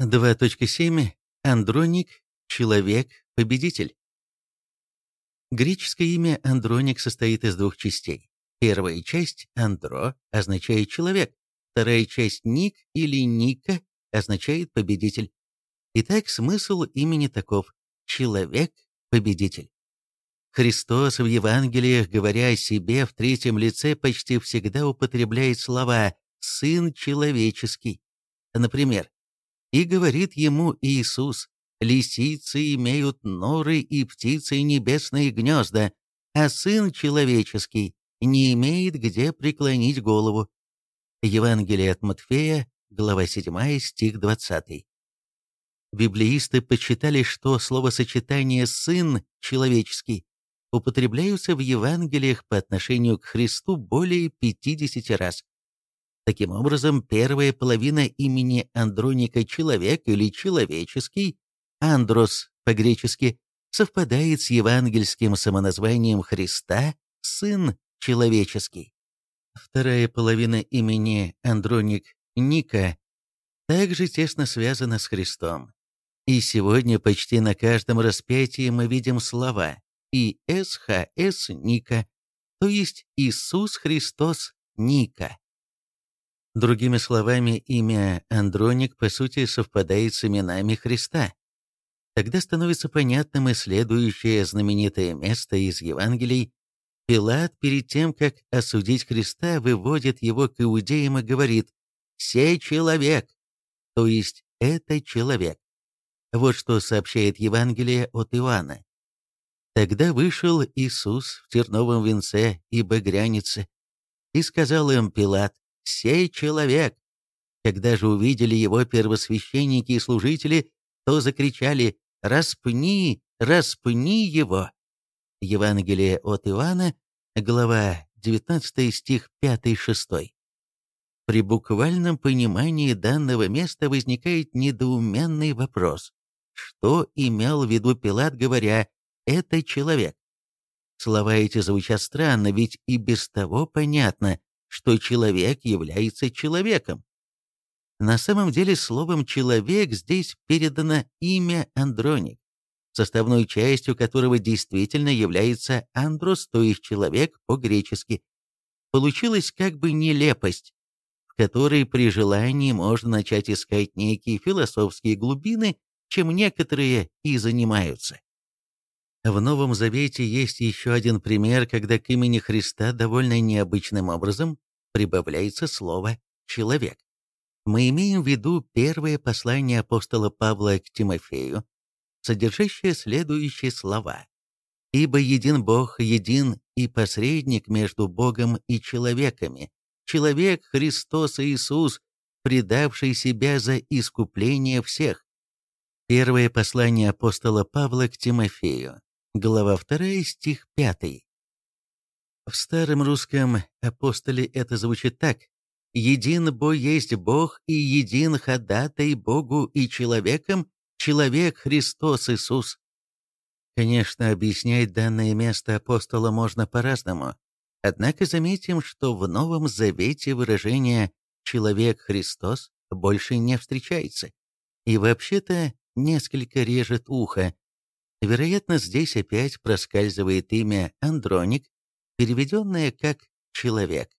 2.7. Андроник – человек-победитель. Греческое имя Андроник состоит из двух частей. Первая часть «андро» означает «человек», вторая часть «ник» или «ника» означает «победитель». Итак, смысл имени таков – «человек-победитель». Христос в Евангелиях, говоря о себе в третьем лице, почти всегда употребляет слова «сын человеческий». Например, и говорит ему Иисус, «Лисицы имеют норы и птицы небесные гнезда, а Сын Человеческий не имеет где преклонить голову». Евангелие от Матфея, глава 7, стих 20. Библеисты почитали, что словосочетание «сын человеческий» употребляются в Евангелиях по отношению к Христу более 50 раз. Таким образом, первая половина имени Андроника «человек» или «человеческий» «андрос» по-гречески совпадает с евангельским самоназванием Христа «сын человеческий». Вторая половина имени Андроник Ника также тесно связана с Христом. И сегодня почти на каждом распятии мы видим слова и СХС Ника, то есть Иисус Христос Ника. Другими словами, имя Андроник по сути совпадает с именами Христа. Тогда становится понятным и следующее знаменитое место из Евангелий. Пилат перед тем, как осудить Христа, выводит его к иудеям и говорит «Сей человек», то есть «это человек». Вот что сообщает Евангелие от Иоанна. Тогда вышел Иисус в терновом венце и багрянице, и сказал им Пилат, сей человек. Когда же увидели его первосвященники и служители, то закричали «Распни, распни его!» Евангелие от Иоанна, глава 19 стих 5-6. При буквальном понимании данного места возникает недоуменный вопрос. Что имел в виду Пилат, говоря «это человек»? Слова эти звучат странно, ведь и без того понятно, что человек является человеком. На самом деле словом «человек» здесь передано имя Андроник, составной частью которого действительно является андрос, то есть человек по-гречески. Получилась как бы нелепость, в которой при желании можно начать искать некие философские глубины, чем некоторые и занимаются. В Новом Завете есть еще один пример, когда к имени Христа довольно необычным образом прибавляется слово «человек». Мы имеем в виду первое послание апостола Павла к Тимофею, содержащее следующие слова. «Ибо един Бог, един и посредник между Богом и человеками, человек Христос Иисус, предавший себя за искупление всех». Первое послание апостола Павла к Тимофею, Глава 2, стих 5. В старом русском апостоле это звучит так. «Един Бо есть Бог, и един ходатай Богу и человеком, человек Христос Иисус». Конечно, объяснять данное место апостола можно по-разному. Однако заметим, что в Новом Завете выражение «человек Христос» больше не встречается. И вообще-то несколько режет ухо, Вероятно, здесь опять проскальзывает имя Андроник, переведенное как «человек».